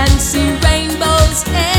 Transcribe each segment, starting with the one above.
fancy rainbows.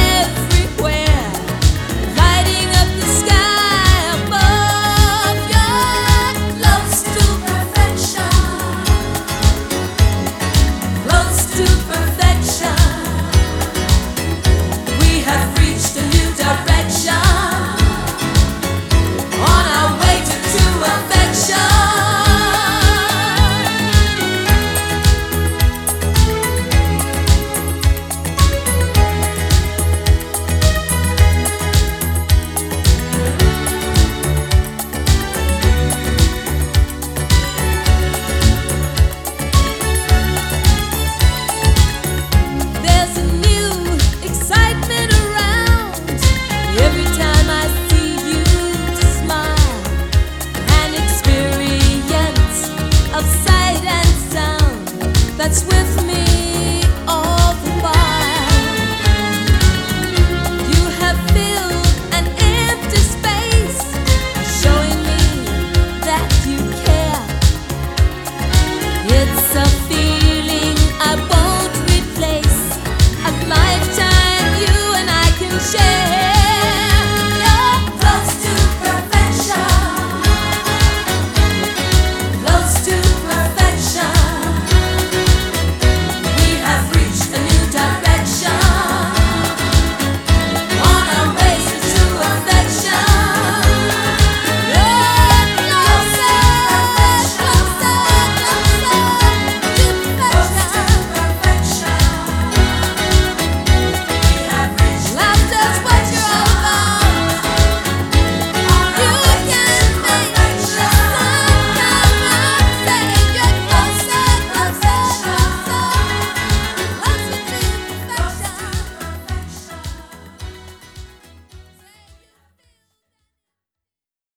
myself.